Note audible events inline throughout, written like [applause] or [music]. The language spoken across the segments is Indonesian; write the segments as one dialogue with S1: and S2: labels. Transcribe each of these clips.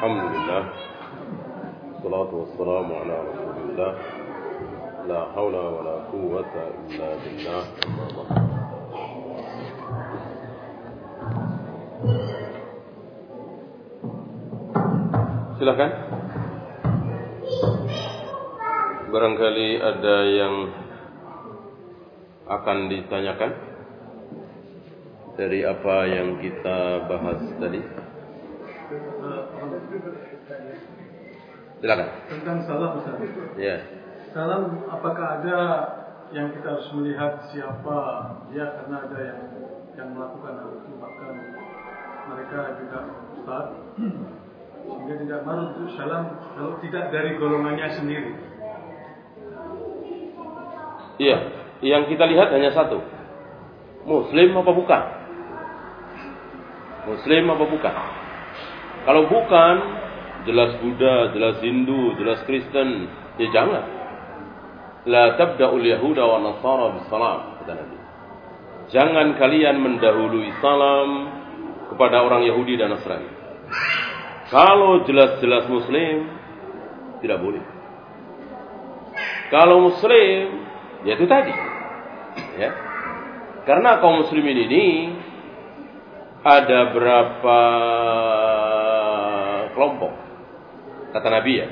S1: الحمد لله والصلاة والسلام على رسول الله لا حول ولا قوة إلا بالله أما بعد. Silakan. Barangkali ada yang akan ditanyakan dari apa yang kita bahas tadi. Silakan.
S2: Tentang salam Ustaz.
S1: Ya.
S2: Salam apakah ada yang kita harus melihat siapa dia karena ada yang yang melakukan hal itu bahkan mereka juga Ustaz sehingga tidak malu untuk salam kalau tidak dari golongannya sendiri.
S1: Iya, yang kita lihat hanya satu. Muslim apa bukan? Muslim apa bukan? Kalau bukan, jelas Buddha, jelas Hindu, jelas Kristen, ya jangan. La tabda'ul yahuda wa nasara bisalam, kata Nabi. Jangan kalian mendahului salam kepada orang Yahudi dan Nasrani. Kalau jelas-jelas Muslim, tidak boleh. Kalau Muslim, ya itu tadi. Ya. Karena kaum muslimin ini ada berapa kelompok? Kata Nabi ya.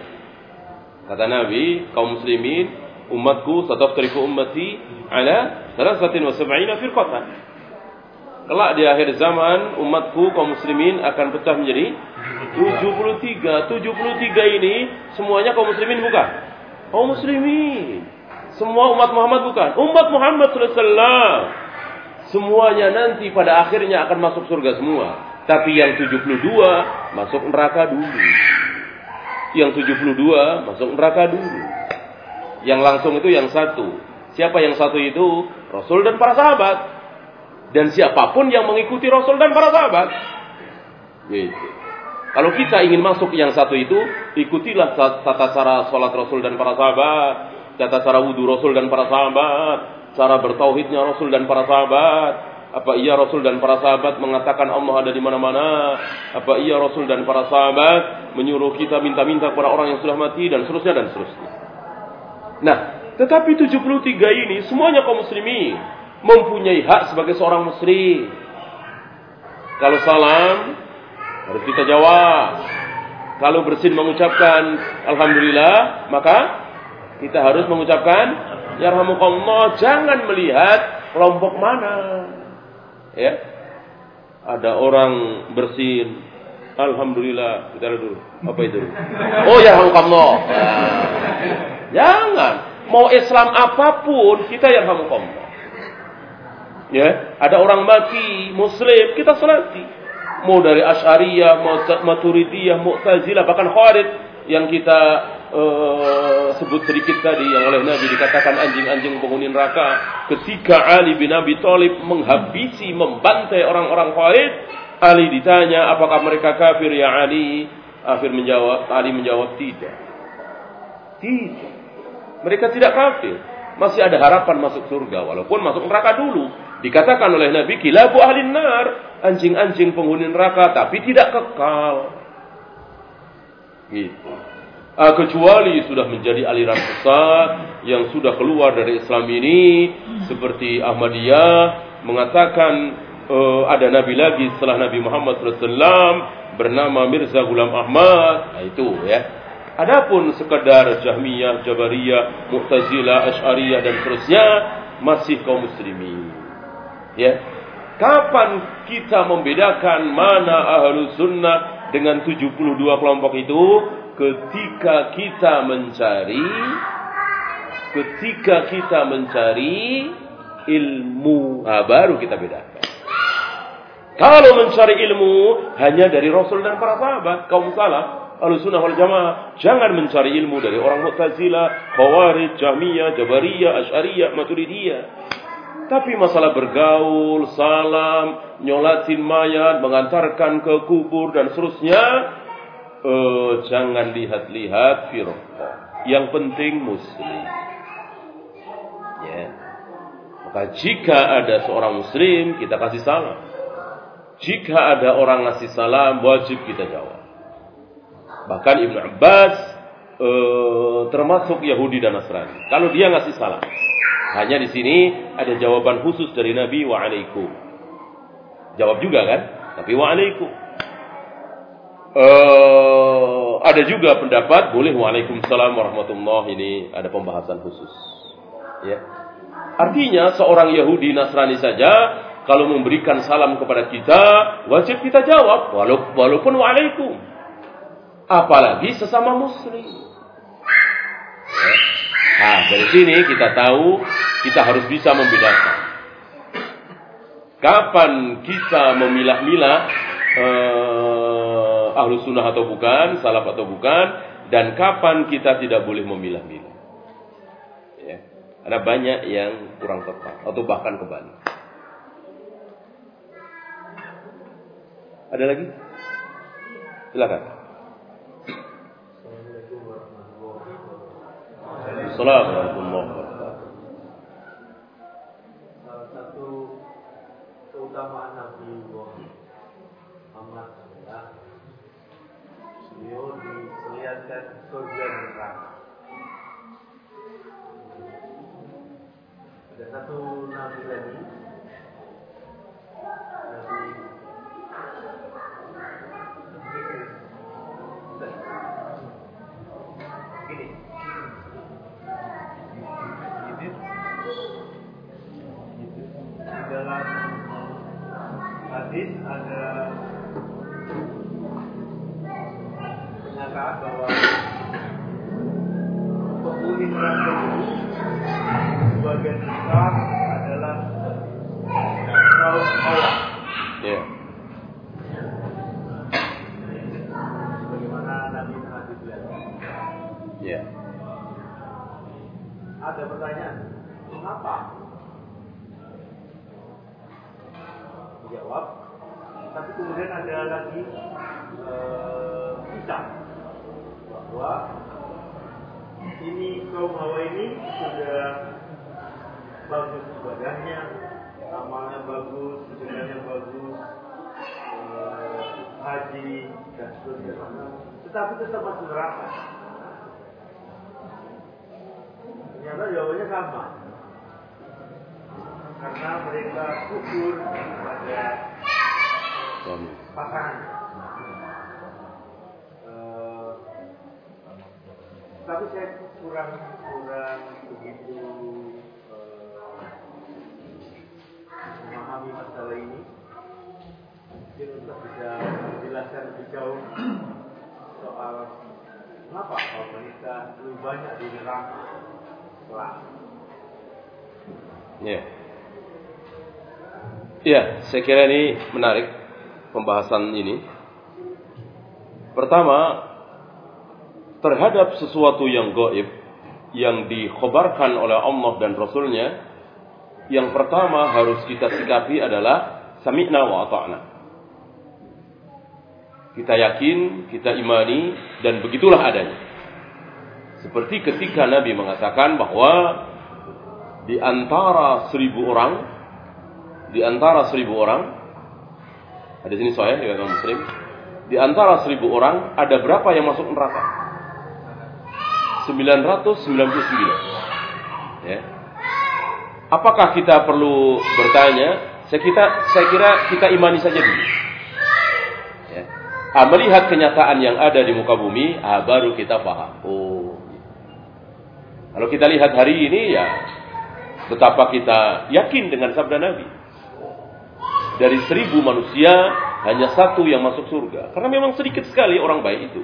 S1: Kata Nabi, kaum muslimin, umatku sataftariku ummati ala 73 firqatan. Kelak di akhir zaman umatku kaum muslimin akan pecah menjadi 73. 73 ini semuanya kaum muslimin bukan? Kaum muslimin. Semua umat Muhammad bukan? Umat Muhammad sallallahu alaihi wasallam. Semuanya nanti pada akhirnya akan masuk surga semua. Tapi yang 72 masuk neraka dulu. Yang 72 masuk neraka dulu. Yang langsung itu yang satu. Siapa yang satu itu? Rasul dan para sahabat. Dan siapa pun yang mengikuti Rasul dan para sahabat. Gitu. Kalau kita ingin masuk yang satu itu, ikutilah tata cara sholat Rasul dan para sahabat. Tata cara wudhu Rasul dan para sahabat cara bertauhidnya Rasul dan para sahabat. Apa iya Rasul dan para sahabat mengatakan Allah ada di mana-mana? Apa iya Rasul dan para sahabat menyuruh kita minta-minta kepada orang yang sudah mati dan seterusnya dan seterusnya. Nah, tetapi 73 ini semuanya kaum muslimin mempunyai hak sebagai seorang muslim. Kalau salam harus kita jawab. Kalau bersin mengucapkan alhamdulillah, maka kita harus mengucapkan Yarhamukallah jangan melihat kelompok mana. Ya. Ada orang bersin. Alhamdulillah. Kita dulu. Apa itu? [laughs] Oh yarhamukallah. Nah. Jangan. Mau Islam apa pun kita yarhamukallah. Ya, ada orang mati muslim, kita salati. Mau dari Asy'ariyah, mau Maturidiyah, Mu'tazilah, bahkan Khawarij yang kita uh, sebut sedikit tadi yang oleh Nabi dikatakan anjing-anjing penghuni neraka. Ketika Ali bin Abi Thalib menghabisi membantai orang-orang Khawarij Ali ditanya apakah mereka kafir? Ya Ali. Akhir menjawab Ali menjawab tidak. Tidak. Mereka tidak kafir. Masih ada harapan masuk surga walaupun masuk neraka dulu. Dikatakan oleh Nabi kilabu ahli nar. Anjing-anjing penghuni neraka tapi tidak kekal. Gitu. Uh, kecuali sudah menjadi aliran sesat yang sudah keluar dari Islam ini seperti Ahmadiyah mengatakan uh, ada nabi lagi setelah Nabi Muhammad SAW bernama Mirza Ghulam Ahmad. Nah, itu ya. Adapun sekedar Jahmiyah, Jabariyah, Mu'tazilah, Asy'ariyah dan seterusnya masih kaum muslimin. Ya. Kapan kita membedakan mana ahlu sunnah dengan 72 kelompok itu ketika kita mencari ketika kita mencari ilmu nah, baru kita bedakan. Kalau mencari ilmu hanya dari Rasul dan para sahabat kaum salaf Al-Sunnah wal Jamaah jangan mencari ilmu dari orang Mu'tazilah, Khawarij, Jahmiyah, Jabariyah, Asy'ariyah, Maturidiyah. Tapi masalah bergaul, salam, nyolatin mayat, mengantarkan ke kubur dan seterusnya, eh, jangan lihat-lihat firqah. Yang penting muslim. Ya. Maka jika ada seorang muslim, kita kasih salam. Jika ada orang ngasih salam, wajib kita jawab. Bahkan Ibnu Abbas eh, termasuk Yahudi dan Nasrani. Kalau dia ngasih salam, hanya di sini ada jawaban khusus dari Nabi wa alaikum. Jawab juga kan? Tapi wa Eh, ada juga pendapat boleh waalaikumsalam warahmatullah ini ada pembahasan khusus. Ya. Artinya seorang Yahudi Nasrani saja kalau memberikan salam kepada kita wajib kita jawab walaupun waalaikum. Apalagi sesama muslim. Ya. Nah, dari sini kita tahu kita harus bisa membedakan. Kapan kita memilah-milah eh, ahlu sunnah atau bukan, salaf atau bukan, dan kapan kita tidak boleh memilah-milah. Ya. Ada banyak yang kurang tepat atau bahkan kebalik. Ada lagi? Silakan. Assalamualaikum warahmatullahi wabarakatuh.
S3: Ada lagi eh, kisah bahwa ini kaum Hawa ini sudah bagus ibadahnya, amalnya bagus, ibadahnya bagus, eh, haji dan seterusnya. Tetapi tetap masuk neraka. Ternyata jawabannya sama. Karena mereka kufur pada
S1: Amin.
S3: Pasangan. Eh, tapi saya kurang kurang begitu eh, memahami masalah ini. Mungkin untuk bisa menjelaskan lebih jauh soal kenapa kalau wanita lebih banyak di neraka kelak.
S1: Ya. Ya, saya kira ini menarik pembahasan ini. Pertama, terhadap sesuatu yang goib yang dikhobarkan oleh Allah dan Rasulnya, yang pertama harus kita sikapi adalah sami'na wa ata'na. Kita yakin, kita imani, dan begitulah adanya. Seperti ketika Nabi mengatakan bahwa di antara seribu orang, di antara seribu orang, ada sini saya dengan Imam Muslim, di antara seribu orang ada berapa yang masuk neraka? 999. Ya. Apakah kita perlu bertanya? Saya kita saya kira kita imani saja dulu. Ya. Ah, melihat kenyataan yang ada di muka bumi, ah, baru kita paham. Oh. Kalau kita lihat hari ini ya betapa kita yakin dengan sabda Nabi. Dari seribu manusia hanya satu yang masuk surga. Karena memang sedikit sekali orang baik itu.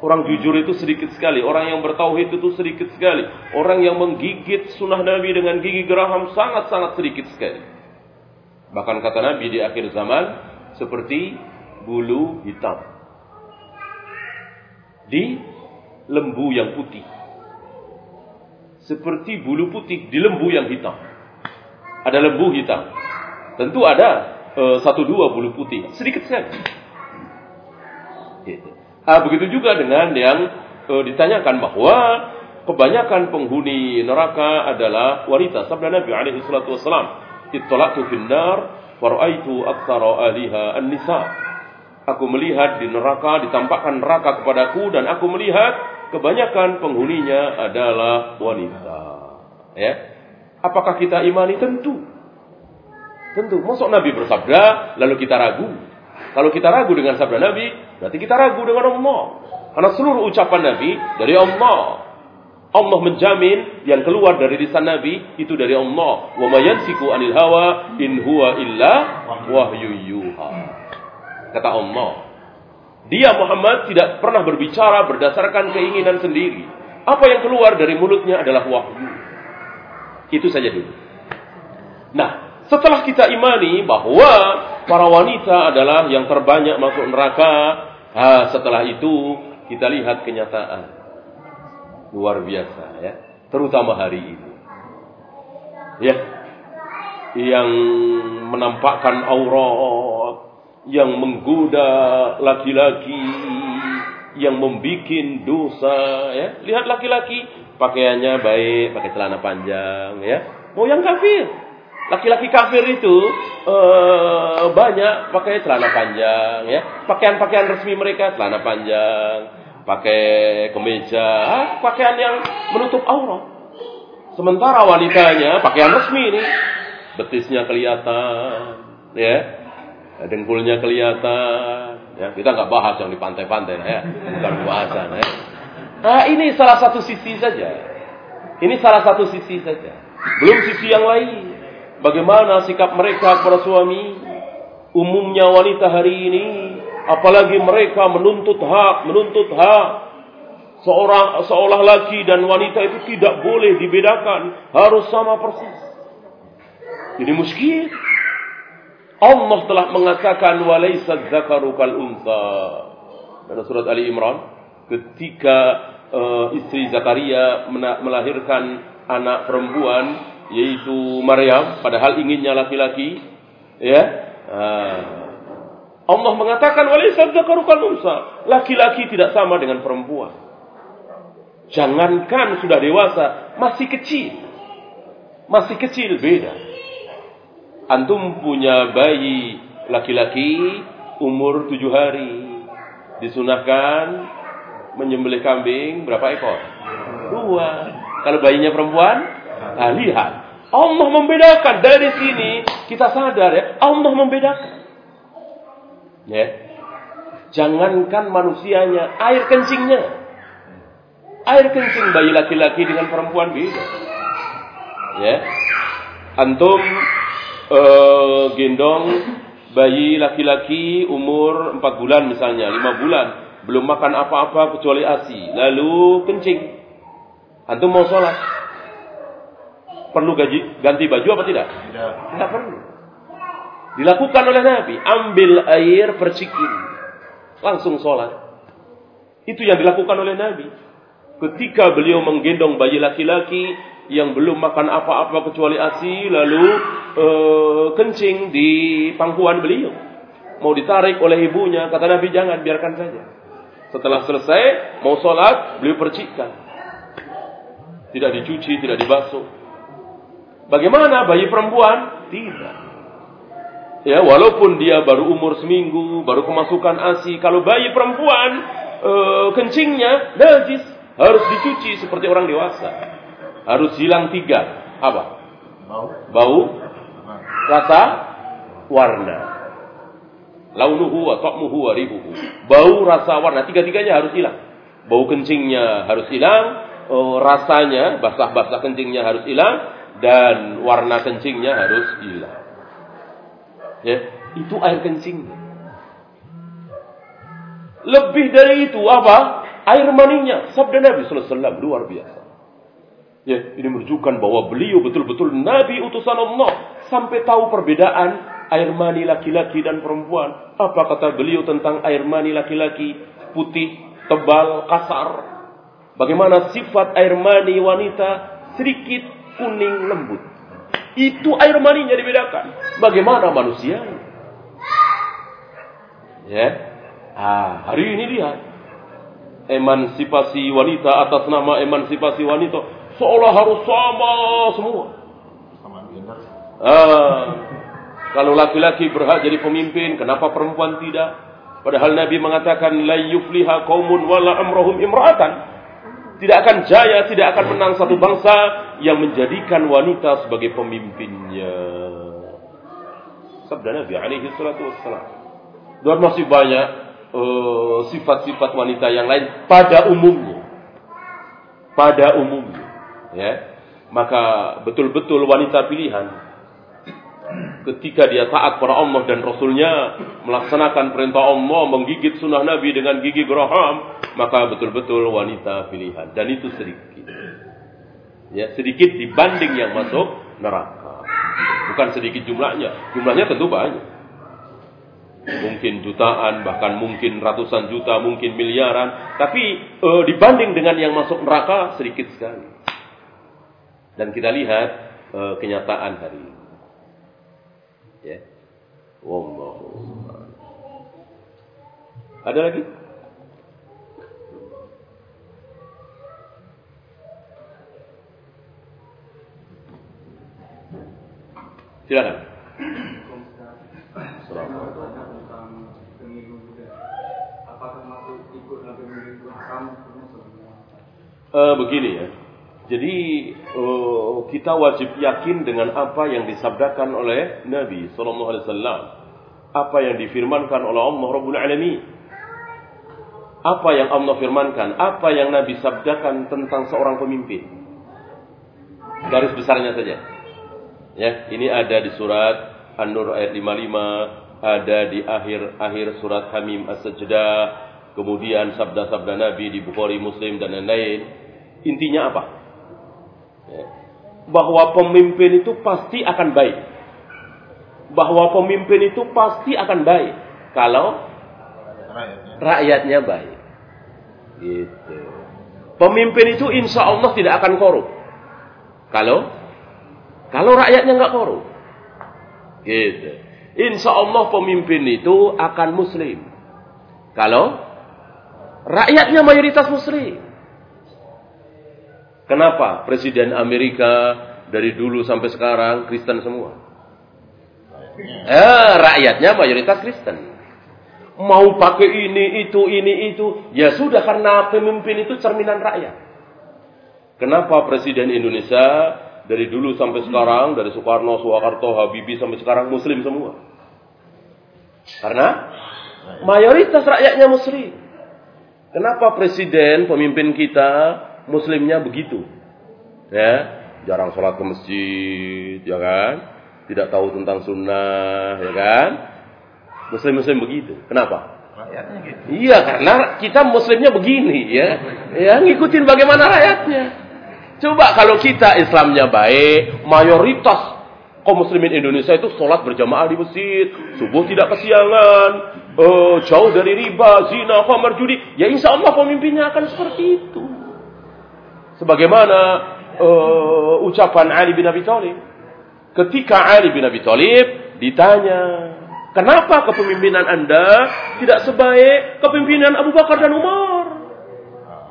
S1: Orang jujur itu sedikit sekali. Orang yang bertauhid itu sedikit sekali. Orang yang menggigit sunnah Nabi dengan gigi geraham sangat-sangat sedikit sekali. Bahkan kata Nabi di akhir zaman seperti bulu hitam. Di lembu yang putih. Seperti bulu putih di lembu yang hitam. Ada lembu hitam. Tentu ada e, satu dua bulu putih. Sedikit sekali. Gitu. Ah, begitu juga dengan yang e, ditanyakan bahwa kebanyakan penghuni neraka adalah wanita. Sabda Nabi alaihi salatu wasalam, "Ittala'tu fin nar wa ra'aitu aktsara ahliha an-nisa." Aku melihat di neraka ditampakkan neraka kepadaku dan aku melihat kebanyakan penghuninya adalah wanita. Ya. Apakah kita imani? Tentu. Tentu. Masuk Nabi bersabda lalu kita ragu. Kalau kita ragu dengan sabda Nabi, berarti kita ragu dengan Allah. Karena seluruh ucapan Nabi dari Allah. Allah menjamin yang keluar dari lisan Nabi itu dari Allah. Wa mayansiku anil hawa in huwa illa wahyu yuha. Kata Allah. Dia Muhammad tidak pernah berbicara berdasarkan keinginan sendiri. Apa yang keluar dari mulutnya adalah wahyu. Itu saja dulu. Nah, setelah kita imani bahwa para wanita adalah yang terbanyak masuk neraka, nah, setelah itu kita lihat kenyataan luar biasa ya, terutama hari ini. Ya, yang menampakkan aurat, yang menggoda laki-laki, yang membuat dosa ya. Lihat laki-laki pakaiannya baik, pakai celana panjang ya. Mau yang kafir. Laki-laki kafir itu uh, banyak pakai celana panjang ya. Pakaian-pakaian resmi mereka celana panjang, pakai kemeja, pakaian yang menutup aurat. Sementara wanitanya pakaian resmi ini, betisnya kelihatan, ya, dengkulnya kelihatan, ya. Kita nggak bahas yang di pantai-pantai, ya, bukan bahasan, ya. Nah ini salah satu sisi saja. Ini salah satu sisi saja. Belum sisi yang lain. Bagaimana sikap mereka kepada suami? Umumnya wanita hari ini Apalagi mereka menuntut hak, menuntut hak. Seorang seolah laki dan wanita itu tidak boleh dibedakan, harus sama persis. Ini muskil. Allah telah mengatakan walaisa dzakaru kal unsa. Dalam surat Ali Imran, ketika uh, istri Zakaria melahirkan anak perempuan yaitu Maryam padahal inginnya laki-laki, ya. Uh, Allah mengatakan. Laki-laki tidak sama dengan perempuan. Jangankan sudah dewasa, masih kecil. Masih kecil beda. Antum punya bayi laki-laki umur tujuh hari. Disunahkan menyembelih kambing berapa ekor? Dua. Kalau bayinya perempuan, nah, lihat. Allah membedakan. Dari sini kita sadar ya. Allah membedakan. Ya. Jangankan manusianya, air kencingnya. Air kencing bayi laki-laki dengan perempuan beda. Ya. Antum uh, gendong bayi laki-laki umur 4 bulan misalnya, 5 bulan, belum makan apa-apa kecuali ASI, lalu kencing. Antum mau sholat? Perlu gaji, ganti baju apa tidak? Tidak. Tidak perlu. Dilakukan oleh Nabi. Ambil air percikin. Langsung sholat. Itu yang dilakukan oleh Nabi. Ketika beliau menggendong bayi laki-laki yang belum makan apa-apa kecuali ASI, lalu uh, kencing di pangkuan beliau. Mau ditarik oleh ibunya, kata Nabi jangan, biarkan saja. Setelah selesai, mau sholat, beliau percikkan. Tidak dicuci, tidak dibasuh. Bagaimana bayi perempuan? Tidak. Ya, walaupun dia baru umur seminggu, baru kemasukan ASI, kalau bayi perempuan e, kencingnya najis, harus dicuci seperti orang dewasa. Harus hilang tiga. Apa? Bau. Bau. Rasa. Warna. Launuhu wa ta'muhu wa rihuhu. Bau, rasa, warna. Tiga-tiganya harus hilang. Bau kencingnya harus hilang. E, rasanya, basah-basah kencingnya harus hilang. Dan warna kencingnya harus hilang. Ya, itu air kencing. Lebih dari itu apa? Air maninya. Sabda Nabi wasallam luar biasa. Ya, ini menunjukkan bahwa beliau betul-betul nabi utusan Allah sampai tahu perbedaan air mani laki-laki dan perempuan. Apa kata beliau tentang air mani laki-laki? Putih, tebal, kasar. Bagaimana sifat air mani wanita? Sedikit kuning lembut. Itu air maninya dibedakan. Bagaimana manusia? Ya. Ah, hari ini lihat emansipasi wanita atas nama emansipasi wanita seolah harus sama semua. Sama gender. Ah, kalau laki-laki berhak jadi pemimpin, kenapa perempuan tidak? Padahal Nabi mengatakan la yufliha qaumun wala amrahum imra'atan. Tidak akan jaya, tidak akan menang satu bangsa yang menjadikan wanita sebagai pemimpinnya. Sabda Nabi alaihi salatu wassalam. Dan masih banyak eh, sifat-sifat uh, wanita yang lain pada umumnya. Pada umumnya. Ya. Maka betul-betul wanita pilihan ketika dia taat pada Allah dan Rasulnya melaksanakan perintah Allah menggigit sunnah Nabi dengan gigi geraham maka betul-betul wanita pilihan. Dan itu sedikit. Ya sedikit dibanding yang masuk neraka. Bukan sedikit jumlahnya. Jumlahnya tentu banyak. Mungkin jutaan bahkan mungkin ratusan juta mungkin miliaran. Tapi e, dibanding dengan yang masuk neraka sedikit sekali. Dan kita lihat e, kenyataan hari ini Ya. Wallahu Ada lagi? Silakan. Uh, begini ya. Jadi uh, kita wajib yakin dengan apa yang disabdakan oleh Nabi Sallallahu Alaihi Wasallam, apa yang difirmankan oleh Allah Rabbul Alamin, apa yang Allah firmankan, apa yang Nabi sabdakan tentang seorang pemimpin. Garis besarnya saja. Ya, ini ada di surat An-Nur ayat 55, ada di akhir-akhir surat Hamim As-Sajdah, kemudian sabda-sabda Nabi di Bukhari Muslim dan lain-lain. Intinya apa? Bahwa pemimpin itu pasti akan baik. Bahwa pemimpin itu pasti akan baik kalau rakyatnya baik. Gitu. Pemimpin itu insya Allah tidak akan korup. Kalau kalau rakyatnya nggak korup. Gitu. Insya Allah pemimpin itu akan muslim. Kalau rakyatnya mayoritas muslim. Kenapa Presiden Amerika dari dulu sampai sekarang Kristen semua? Eh, rakyatnya mayoritas Kristen. Mau pakai ini, itu, ini, itu. Ya sudah karena pemimpin itu cerminan rakyat. Kenapa Presiden Indonesia dari dulu sampai sekarang, dari Soekarno, Soeharto, Habibie sampai sekarang Muslim semua? Karena mayoritas rakyatnya Muslim. Kenapa Presiden, pemimpin kita, muslimnya begitu. Ya, jarang sholat ke masjid, ya kan? Tidak tahu tentang sunnah, ya kan? Muslim-muslim begitu. Kenapa? gitu. Iya, karena kita muslimnya begini, ya. Ya, ngikutin bagaimana rakyatnya. Coba kalau kita Islamnya baik, mayoritas kaum muslimin Indonesia itu sholat berjamaah di masjid, subuh tidak kesiangan, uh, jauh dari riba, zina, khamar, judi, ya insya Allah pemimpinnya akan seperti itu. Sebagaimana uh, ucapan Ali bin Abi Thalib. Ketika Ali bin Abi Thalib ditanya, kenapa kepemimpinan Anda tidak sebaik kepemimpinan Abu Bakar dan Umar?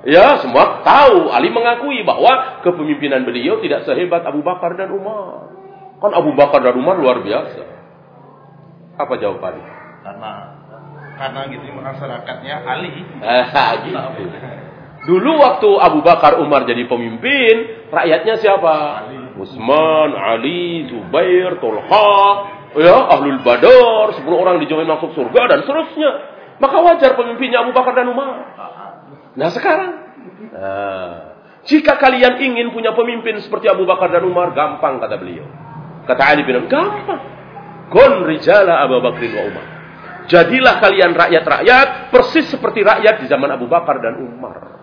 S1: Ya, semua tahu. Ali mengakui bahwa kepemimpinan beliau tidak sehebat Abu Bakar dan Umar. Kan Abu Bakar dan Umar luar biasa. Apa jawabannya?
S3: Karena karena gitu masyarakatnya Ali. [laughs]
S1: Ah, gitu. [laughs] Dulu waktu Abu Bakar Umar jadi pemimpin, rakyatnya siapa? Ali. Utsman, Ali, Zubair, Tolha, ya, Ahlul Badar, 10 orang dijamin masuk surga dan seterusnya. Maka wajar pemimpinnya Abu Bakar dan Umar. Nah sekarang, nah, jika kalian ingin punya pemimpin seperti Abu Bakar dan Umar, gampang kata beliau. Kata Ali bin Abi, gampang. Kun rijala Abu Bakar wa Umar. Jadilah kalian rakyat-rakyat persis seperti rakyat di zaman Abu Bakar dan Umar.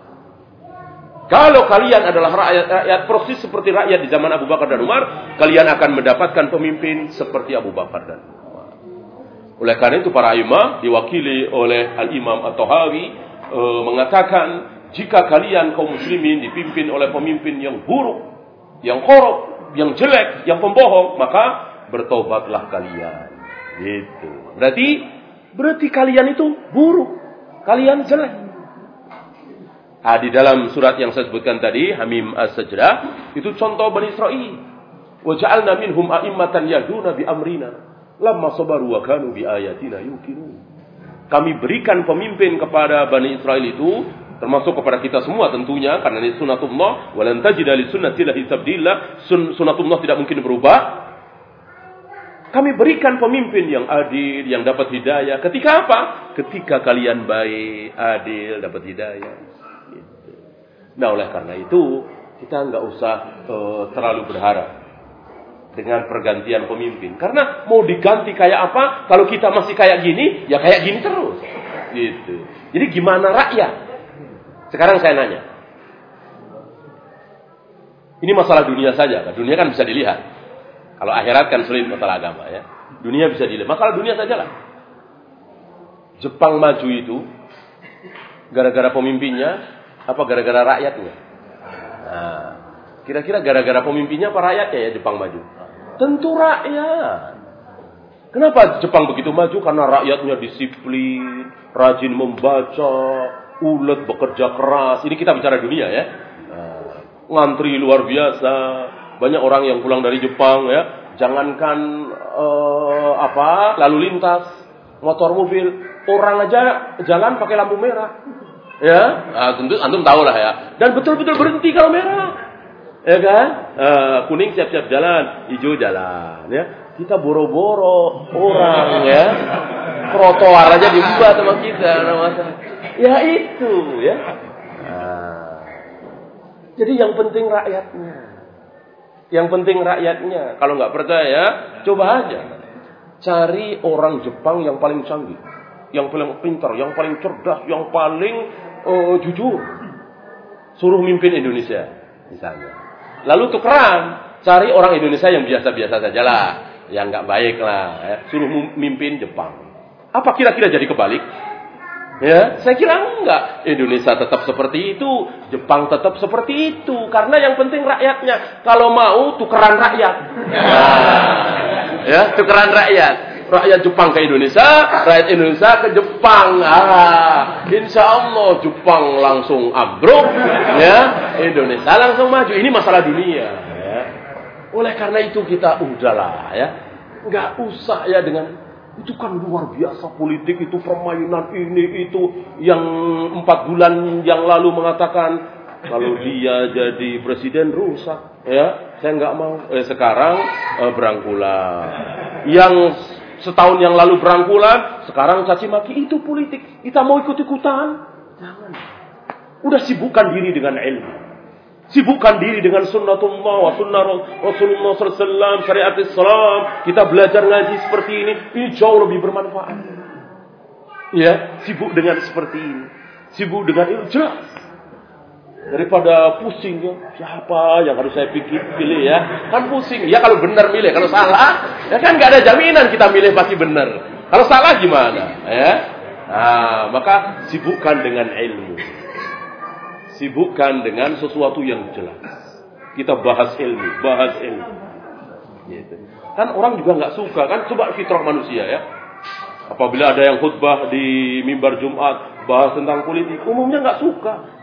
S1: Kalau kalian adalah rakyat-rakyat persis seperti rakyat di zaman Abu Bakar dan Umar, kalian akan mendapatkan pemimpin seperti Abu Bakar dan Umar. Oleh karena itu para imam diwakili oleh Al-Imam At-Tahawi e, mengatakan, jika kalian kaum muslimin dipimpin oleh pemimpin yang buruk, yang korup, yang jelek, yang pembohong, maka bertobatlah kalian. Gitu. Berarti berarti kalian itu buruk. Kalian jelek. Ah, di dalam surat yang saya sebutkan tadi, Hamim As-Sajdah, itu contoh Bani Israel. Wa ja'alna minhum a'immatan yahduna bi amrina lamma sabaru wa bi ayatina yuqinun. kami berikan pemimpin kepada Bani Israel itu termasuk kepada kita semua tentunya karena ini sunatullah walan tajida li sunnatillahi Sun, sunatullah tidak mungkin berubah kami berikan pemimpin yang adil yang dapat hidayah ketika apa ketika kalian baik adil dapat hidayah. Nah oleh karena itu kita nggak usah uh, terlalu berharap dengan pergantian pemimpin. Karena mau diganti kayak apa, kalau kita masih kayak gini, ya kayak gini terus. Gitu. Jadi gimana rakyat? Sekarang saya nanya. Ini masalah dunia saja, dunia kan bisa dilihat. Kalau akhirat kan sulit masalah agama ya. Dunia bisa dilihat. Masalah dunia saja lah. Jepang maju itu gara-gara pemimpinnya apa gara-gara rakyatnya? Kira-kira gara-gara pemimpinnya apa rakyatnya ya Jepang maju? Tentu rakyat. Kenapa Jepang begitu maju? Karena rakyatnya disiplin, rajin membaca, ulet bekerja keras. Ini kita bicara dunia ya. Nah, ngantri luar biasa. Banyak orang yang pulang dari Jepang ya. Jangankan uh, apa lalu lintas, motor mobil, orang aja jalan pakai lampu merah. Ya, nah, tentu antum tahu lah ya. Dan betul-betul berhenti kalau merah ya kan? Uh, kuning siap-siap jalan, hijau jalan, ya. Kita boro-boro orang ya. Trotoar aja dibuat sama kita, masa. Ya itu, ya. Nah. Jadi yang penting rakyatnya. Yang penting rakyatnya. Kalau nggak percaya, coba aja. Cari orang Jepang yang paling canggih, yang paling pintar, yang paling cerdas, yang paling uh, jujur. Suruh mimpin Indonesia, misalnya. Lalu tukeran, cari orang Indonesia yang biasa-biasa saja lah, yang nggak baik lah, ya. suruh mimpin Jepang. Apa kira-kira jadi kebalik? Ya, saya kira enggak. Indonesia tetap seperti itu, Jepang tetap seperti itu. Karena yang penting rakyatnya. Kalau mau tukeran rakyat. [laughs] ya, tukeran rakyat rakyat Jepang ke Indonesia, rakyat Indonesia ke Jepang. Ah, insya Allah Jepang langsung ambruk, ya, Indonesia langsung maju. Ini masalah dunia. Ya. Oleh karena itu kita udahlah, ya, nggak usah ya dengan itu kan luar biasa politik itu permainan ini itu yang empat bulan yang lalu mengatakan kalau dia jadi presiden rusak ya saya nggak mau eh, sekarang eh, berangkulan yang setahun yang lalu berangkulan, sekarang caci maki itu politik. Kita mau ikut-ikutan? Jangan. Udah sibukkan diri dengan ilmu. Sibukkan diri dengan sunnatullah wa sunnah Rasulullah SAW, syariat Islam. Kita belajar ngaji seperti ini, ini jauh lebih bermanfaat. Ya, sibuk dengan seperti ini. Sibuk dengan ilmu, jelas daripada pusing ya. Siapa yang harus saya pikir pilih ya? Kan pusing. Ya kalau benar milih. Kalau salah ya kan nggak ada jaminan kita milih pasti benar. Kalau salah gimana ya? Nah maka sibukkan dengan ilmu. Sibukkan dengan sesuatu yang jelas. Kita bahas ilmu bahas ilmu. Gitu. kan orang juga nggak suka kan? Coba fitrah manusia ya. Apabila ada yang khutbah di mimbar Jumat bahas tentang politik umumnya nggak suka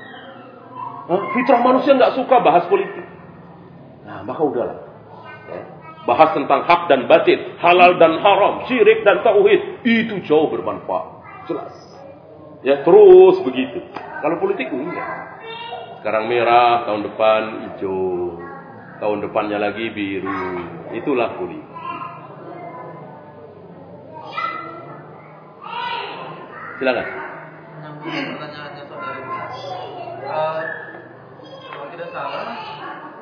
S1: Fitrah manusia nggak suka bahas politik. Nah, maka udahlah. Ya. Bahas tentang hak dan batin, halal dan haram, syirik dan tauhid, itu jauh bermanfaat. Jelas. Ya, terus begitu. Kalau politik enggak. Sekarang merah, tahun depan hijau. Tahun depannya lagi biru. Itulah politik. Silakan. saudara. Tidak salah,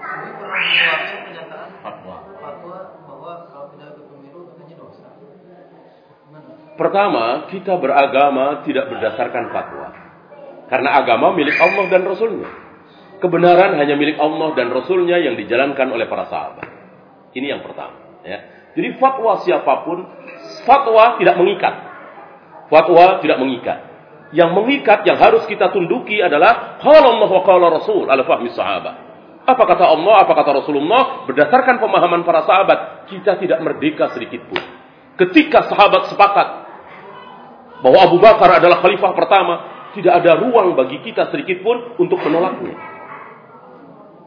S1: ini pernah mengeluarkan pernyataan fatwa. Fatwa bahwa kalau tidak ikut pemilu katanya dosa. Gimana? Pertama, kita beragama tidak berdasarkan fatwa. Karena agama milik Allah dan Rasulnya. Kebenaran hanya milik Allah dan Rasulnya yang dijalankan oleh para sahabat. Ini yang pertama. Ya. Jadi fatwa siapa pun, fatwa tidak mengikat. Fatwa tidak mengikat yang mengikat yang harus kita tunduki adalah kalau Allah wa qala Rasul ala fahmi sahabat. Apa kata Allah, apa kata Rasulullah berdasarkan pemahaman para sahabat, kita tidak merdeka sedikit pun. Ketika sahabat sepakat bahwa Abu Bakar adalah khalifah pertama, tidak ada ruang bagi kita sedikit pun untuk menolaknya.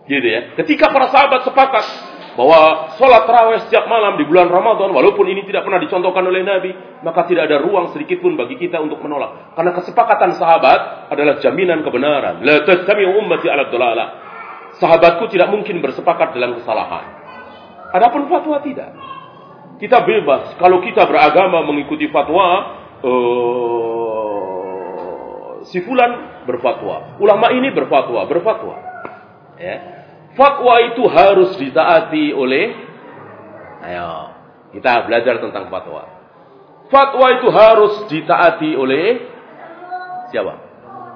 S1: Gitu ya. Ketika para sahabat sepakat bahwa sholat tarawih setiap malam di bulan Ramadan, walaupun ini tidak pernah dicontohkan oleh Nabi, maka tidak ada ruang sedikit pun bagi kita untuk menolak. Karena kesepakatan sahabat adalah jaminan kebenaran. La tajtami'u ummati ala dalalah. Sahabatku tidak mungkin bersepakat dalam kesalahan. Adapun fatwa tidak. Kita bebas. Kalau kita beragama mengikuti fatwa, uh, si fulan berfatwa. Ulama ini berfatwa, berfatwa. Ya. Fatwa itu harus ditaati oleh Ayo, kita belajar tentang fatwa. Fatwa itu harus ditaati oleh siapa?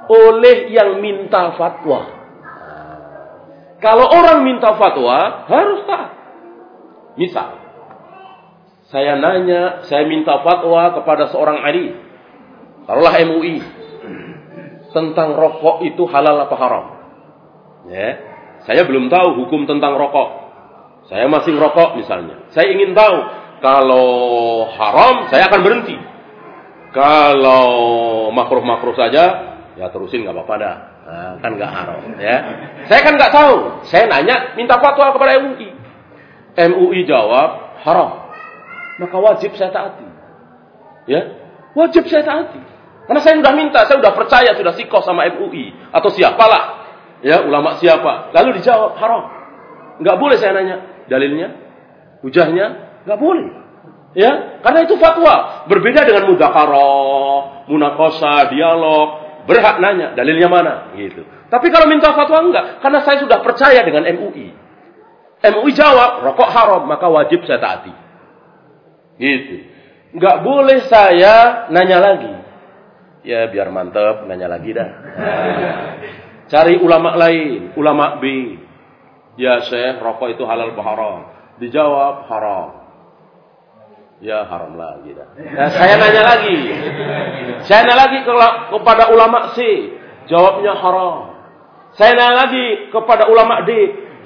S1: Oleh yang minta fatwa. Kalau orang minta fatwa, harus taat. Misal, saya nanya, saya minta fatwa kepada seorang Ali. Taruhlah MUI. Tentang rokok itu halal apa haram. Ya. Saya belum tahu hukum tentang rokok. Saya masih ngerokok misalnya. Saya ingin tahu kalau haram saya akan berhenti. Kalau makruh-makruh saja ya terusin nggak apa-apa dah. Nah, kan nggak haram ya. Saya kan nggak tahu. Saya nanya minta fatwa kepada MUI. MUI jawab haram. Maka wajib saya taati. Ya, wajib saya taati. Karena saya sudah minta, saya sudah percaya, sudah sikoh sama MUI atau siapalah Ya, ulama siapa? Lalu dijawab haram. Enggak boleh saya nanya dalilnya, hujahnya, enggak boleh. Ya, karena itu fatwa. Berbeda dengan mudzakarah, munakosa, dialog, berhak nanya dalilnya mana, gitu. Tapi kalau minta fatwa enggak, karena saya sudah percaya dengan MUI. MUI jawab, rokok haram, maka wajib saya taati. Gitu. Enggak boleh saya nanya lagi. Ya biar mantep, nanya lagi dah. [laughs] Cari ulama lain, ulama B. Ya Syekh, rokok itu halal haram? Dijawab haram. Ya haram lagi dah. Nah, saya nanya lagi. Saya nanya lagi kepada ulama C. Jawabnya haram. Saya nanya lagi kepada ulama D.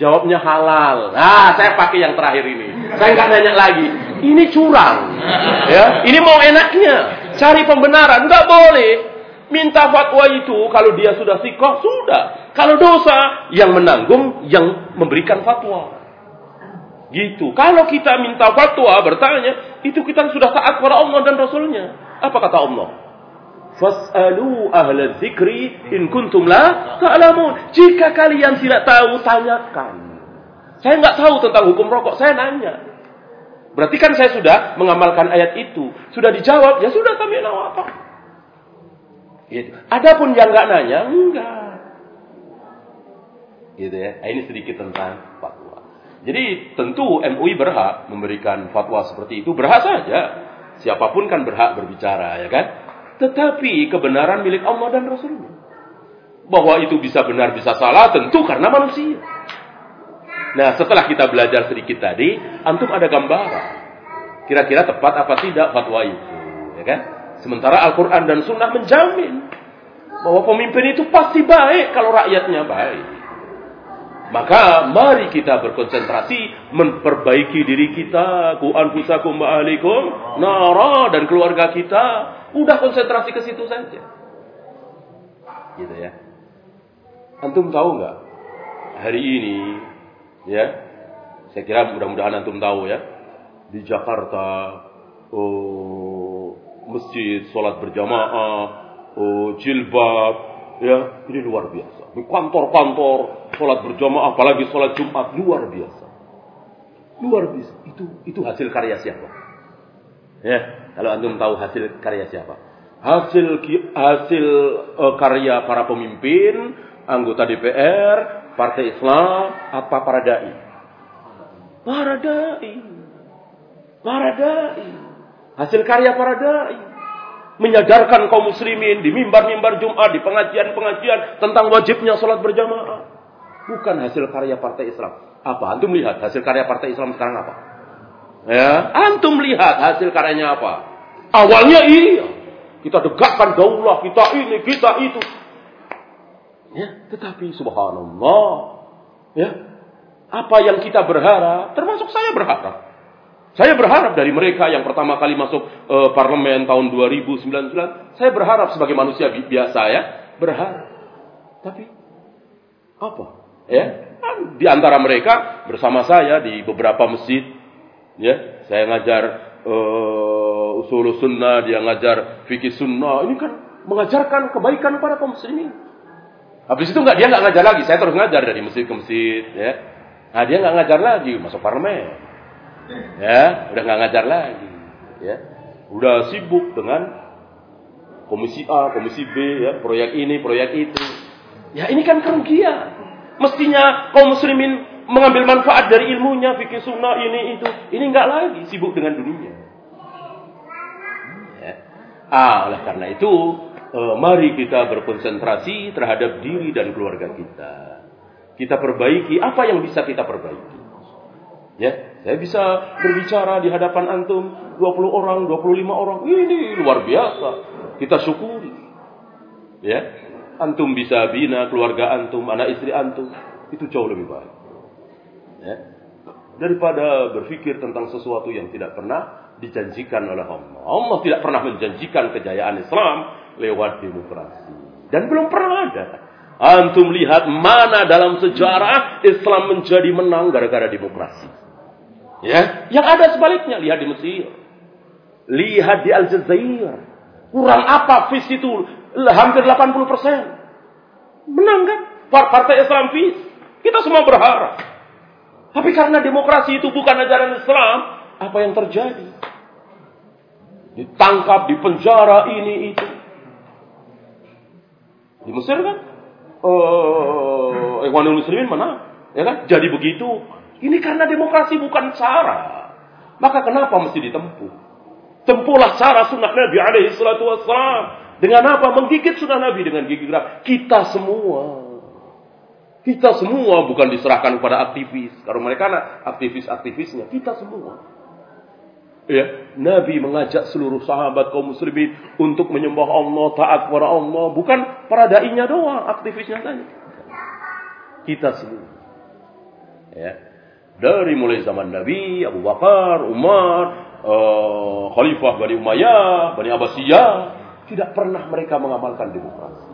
S1: Jawabnya halal. Nah, saya pakai yang terakhir ini. Saya nggak nanya lagi. Ini curang. Ya, ini mau enaknya. Cari pembenaran. Nggak boleh. Minta fatwa itu kalau dia sudah sikoh, sudah. Kalau dosa, yang menanggung, yang memberikan fatwa. Gitu. Kalau kita minta fatwa, bertanya, itu kita sudah taat kepada Allah dan Rasulnya. Apa kata Allah? Fas'alu ahla zikri in kuntum la ta'lamun. Jika kalian tidak tahu, tanyakan. Saya nggak tahu tentang hukum rokok, saya nanya. Berarti kan saya sudah mengamalkan ayat itu. Sudah dijawab, ya sudah kami apa. Gitu. Adapun yang nggak nanya, enggak. Gitu ya. Ini sedikit tentang fatwa. Jadi tentu MUI berhak memberikan fatwa seperti itu, berhak saja. Siapa pun kan berhak berbicara, ya kan? Tetapi kebenaran milik Allah dan Rasulnya. Bahwa itu bisa benar, bisa salah, tentu karena manusia. Nah, setelah kita belajar sedikit tadi, antum ada gambaran. Kira-kira tepat apa tidak fatwa itu, ya kan? Sementara Al-Quran dan Sunnah menjamin bahwa pemimpin itu pasti baik kalau rakyatnya baik. Maka mari kita berkonsentrasi memperbaiki diri kita, ku anfusakum ba'alikum, nara dan keluarga kita. Udah konsentrasi ke situ saja. Gitu ya. Antum tahu nggak? Hari ini, ya, saya kira mudah-mudahan antum tahu ya, di Jakarta, oh, masjid, sholat berjamaah, oh, jilbab, ya ini luar biasa. Di kantor-kantor, sholat berjamaah, apalagi sholat Jumat, luar biasa. Luar biasa. Itu itu hasil karya siapa? Ya, kalau antum tahu hasil karya siapa? Hasil hasil uh, karya para pemimpin, anggota DPR, partai Islam, apa para dai? Para dai. Para dai. Hasil karya para dai. Menyadarkan kaum muslimin di mimbar-mimbar Jumat, di pengajian-pengajian tentang wajibnya sholat berjamaah. Bukan hasil karya partai Islam. Apa? Antum lihat hasil karya partai Islam sekarang apa? Ya, antum lihat hasil karyanya apa? Awalnya iya. Kita dekatkan daulah, kita ini, kita itu. Ya, tetapi subhanallah. Ya, apa yang kita berharap, termasuk saya berharap. Saya berharap dari mereka yang pertama kali masuk e, parlemen tahun 2019, saya berharap sebagai manusia biasa ya, berharap. Tapi apa? Ya, di antara mereka bersama saya di beberapa masjid, ya, saya ngajar uh, usul sunnah, dia ngajar fikih sunnah. Ini kan mengajarkan kebaikan para kaum muslimin. Habis itu nggak dia nggak ngajar lagi, saya terus ngajar dari masjid ke masjid, ya. Nah dia nggak ngajar lagi, masuk parlemen, ya, udah nggak ngajar lagi, ya, udah sibuk dengan komisi A, komisi B, ya, proyek ini, proyek itu. Ya ini kan kerugian. Mestinya kaum muslimin mengambil manfaat dari ilmunya, fikih sunnah ini itu. Ini nggak lagi sibuk dengan dunia. Ya. Ah, oleh karena itu uh, mari kita berkonsentrasi terhadap diri dan keluarga kita. Kita perbaiki apa yang bisa kita perbaiki. Ya, saya bisa berbicara di hadapan antum 20 orang, 25 orang. Ini luar biasa. Kita syukuri. Ya, antum bisa bina keluarga antum, anak istri antum. Itu jauh lebih baik. Ya. Daripada berpikir tentang sesuatu yang tidak pernah dijanjikan oleh Allah. Allah tidak pernah menjanjikan kejayaan Islam lewat demokrasi. Dan belum pernah ada. Antum lihat mana dalam sejarah Islam menjadi menang gara-gara demokrasi. Ya, yang ada sebaliknya lihat di Mesir. Lihat di Aljazair. Kurang apa FIS itu? Hampir 80 persen. Menang kan? Partai Islam FIS. Kita semua berharap. Tapi karena demokrasi itu bukan ajaran Islam, apa yang terjadi? Ditangkap, di penjara ini itu. Di Mesir kan? Uh, Ikhwanul Muslimin mana? Ya kan? Jadi begitu. Ini karena demokrasi bukan cara. Maka kenapa mesti ditempuh? Tempuhlah cara sunnah Nabi alaihi salatu wassalam. Dengan apa? Menggigit sunnah Nabi dengan gigi gerak. Kita semua. Kita semua bukan diserahkan kepada aktivis. Kalau mereka aktivis-aktivisnya. Kita semua. Ya, Nabi mengajak seluruh sahabat kaum muslimin untuk menyembah Allah, taat kepada Allah, bukan para dai-nya doang, aktivisnya saja. Kita semua. Ya. Dari mulai zaman Nabi, Abu Bakar, Umar, uh, Khalifah Bani Umayyah, Bani Abbasiyah, tidak pernah mereka mengamalkan demokrasi.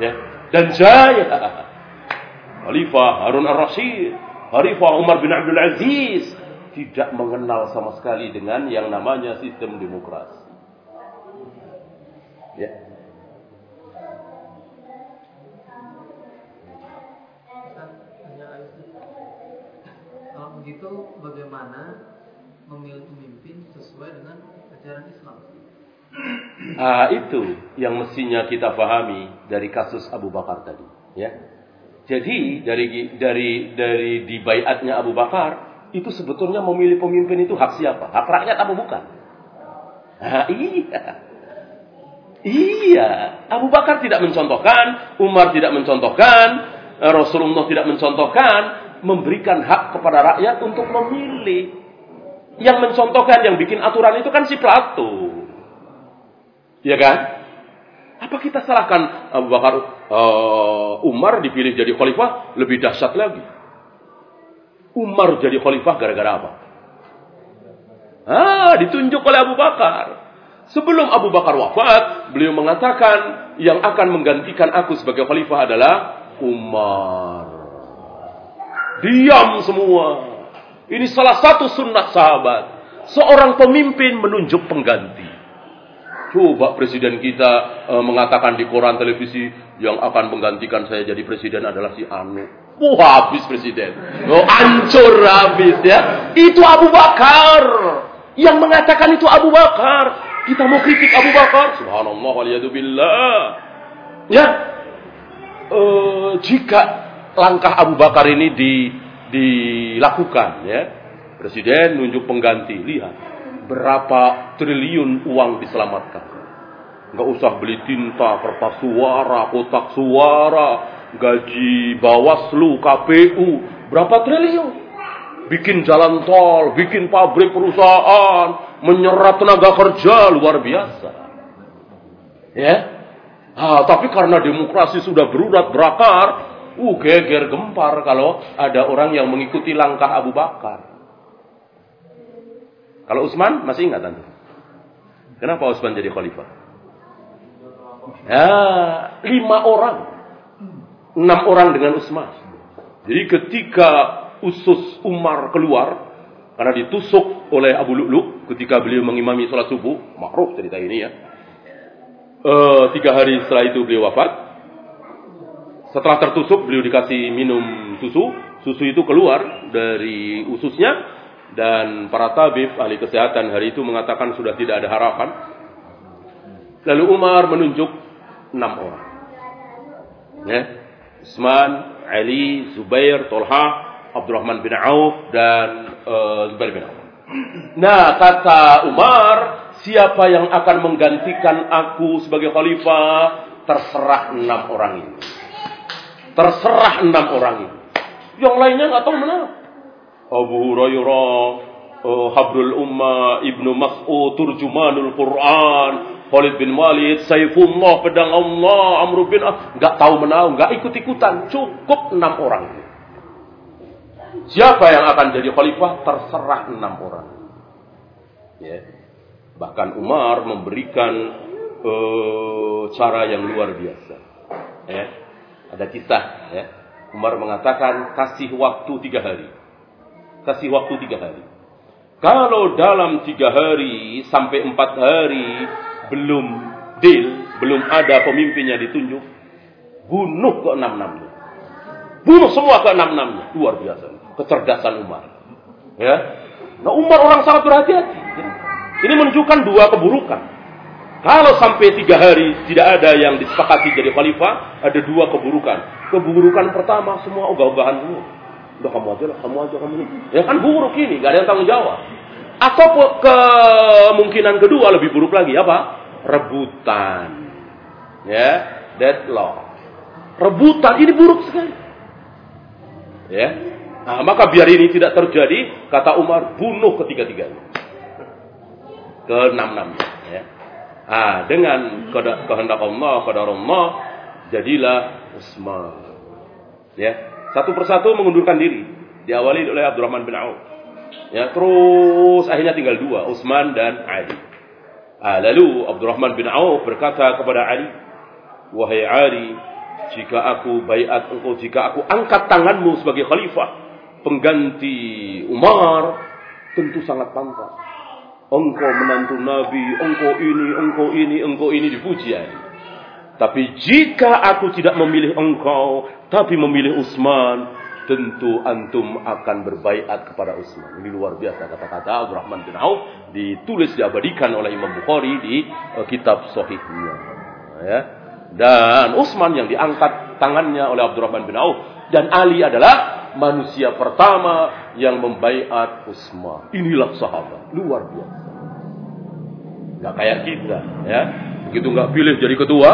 S1: Ya, dan jaya. [laughs] Khalifah Harun Ar-Rasyid, Khalifah Umar bin Abdul Aziz, tidak mengenal sama sekali dengan yang namanya sistem demokrasi. Ya.
S4: Begitu bagaimana memilih pemimpin sesuai dengan ajaran Islam? [clears throat]
S1: Ah itu yang mestinya kita pahami dari kasus Abu Bakar tadi, ya. Jadi dari dari dari dibaiatnya Abu Bakar itu sebetulnya memilih pemimpin itu hak siapa? Hak rakyat apa bukan? Nah, iya. Iya, Abu Bakar tidak mencontohkan, Umar tidak mencontohkan, Rasulullah tidak mencontohkan, memberikan hak kepada rakyat untuk memilih. Yang mencontohkan, yang bikin aturan itu kan si Plato. Ya kan? Apa kita salahkan Abu Bakar uh, Umar dipilih jadi khalifah lebih dahsyat lagi? Umar jadi khalifah gara-gara apa? Ah, ditunjuk oleh Abu Bakar. Sebelum Abu Bakar wafat, beliau mengatakan yang akan menggantikan aku sebagai khalifah adalah Umar. Diam semua. Ini salah satu sunnah sahabat. Seorang pemimpin menunjuk pengganti. Coba presiden kita e, mengatakan di koran televisi yang akan menggantikan saya jadi presiden adalah si Anu. Wah, habis presiden. Oh, hancur habis ya. Itu Abu Bakar. Yang mengatakan itu Abu Bakar. Kita mau kritik Abu Bakar. Subhanallah waliyadzubillah. Ya. Uh, jika langkah Abu Bakar ini di, dilakukan ya. Presiden nunjuk pengganti. Lihat. Berapa triliun uang diselamatkan. Nggak usah beli tinta, kertas suara, kotak suara, gaji Bawaslu, KPU, berapa triliun? Bikin jalan tol, bikin pabrik perusahaan, menyerap tenaga kerja luar biasa. Ya. Ah, tapi karena demokrasi sudah berurat berakar, uh geger gempar kalau ada orang yang mengikuti langkah Abu Bakar. Kalau Utsman masih ingat tante? Kenapa Utsman jadi khalifah? Ya, lima orang enam orang dengan Utsman. Jadi ketika usus Umar keluar karena ditusuk oleh Abu Lu'lu ketika beliau mengimami sholat subuh, makruh cerita ini ya. E, tiga hari setelah itu beliau wafat. Setelah tertusuk beliau dikasih minum susu, susu itu keluar dari ususnya dan para tabib ahli kesehatan hari itu mengatakan sudah tidak ada harapan. Lalu Umar menunjuk enam orang. Ya. Utsman, Ali, Zubair, Tolha, Abdurrahman bin Auf dan uh, Zubair bin Auf. Nah, kata Umar, siapa yang akan menggantikan aku sebagai khalifah? Terserah enam orang ini. Terserah enam orang ini. Yang lainnya nggak tahu mana. Abu Hurairah, uh, Habrul Ummah, Ibnu Mas'ud, Turjumanul Quran, Khalid bin Walid, Saifullah, pedang Allah, Amr bin Ah, nggak tahu menahu, nggak ikut-ikutan, cukup enam orang. Siapa yang akan jadi khalifah? Terserah enam orang. Ya. Bahkan Umar memberikan uh, cara yang luar biasa. Ya. Ada kisah. Ya. Umar mengatakan kasih waktu tiga hari. Kasih waktu tiga hari. Kalau dalam tiga hari sampai empat hari belum deal, belum ada pemimpinnya ditunjuk, bunuh ke enam-enamnya. Bunuh semua ke enam-enamnya. Luar biasa. Kecerdasan Umar. Ya. Nah Umar orang sangat berhati-hati. Ini menunjukkan dua keburukan. Kalau sampai tiga hari tidak ada yang disepakati jadi khalifah, ada dua keburukan. Keburukan pertama semua ogah-ogahan dulu. Udah kamu aja lah, kamu aja, kamu ini. Ya kan buruk ini, gak ada yang tanggung jawab. Atau kemungkinan kedua lebih buruk lagi apa? Rebutan. Ya, deadlock. Rebutan ini buruk sekali. Ya. Nah, maka biar ini tidak terjadi, kata Umar, bunuh ketiga-tiganya. Ke enam-enam. Nah, dengan kehendak Allah, kehendak Allah, jadilah Utsman. Ya, satu persatu mengundurkan diri. Diawali oleh Abdurrahman bin Auf. Ya, terus akhirnya tinggal dua, Utsman dan Ali. Ah, lalu Abdurrahman bin Auf berkata kepada Ali, "Wahai Ali, jika aku bayat engkau, jika aku angkat tanganmu sebagai khalifah, pengganti Umar, tentu sangat pantas. Engkau menantu Nabi, engkau ini, engkau ini, engkau ini dipuji Ali. Tapi jika aku tidak memilih engkau, tapi memilih Utsman, tentu antum akan berbaiat kepada Utsman. Ini luar biasa kata-kata Abdurrahman bin Auf ditulis diabadikan oleh Imam Bukhari di uh, kitab sahihnya. Ya. Dan Utsman yang diangkat tangannya oleh Abdurrahman bin Auf dan Ali adalah manusia pertama yang membaiat Utsman. Inilah sahabat, luar biasa. Gak kayak kita, ya. Begitu nggak pilih jadi ketua,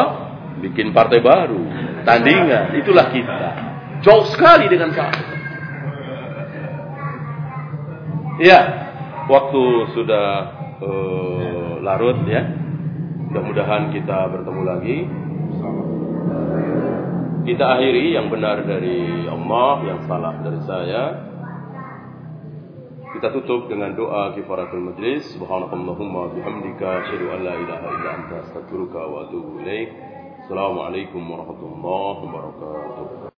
S1: bikin partai baru, tandingan, itulah kita. Jauh sekali dengan sahabat. Ya, waktu sudah uh, larut ya. Mudah-mudahan kita bertemu lagi. Kita akhiri yang benar dari Allah, yang salah dari saya. Kita tutup dengan doa kifaratul majlis. Subhanakallahumma bihamdika asyhadu an la ilaha illa anta astaghfiruka wa atubu ilaik. Assalamualaikum warahmatullahi wabarakatuh.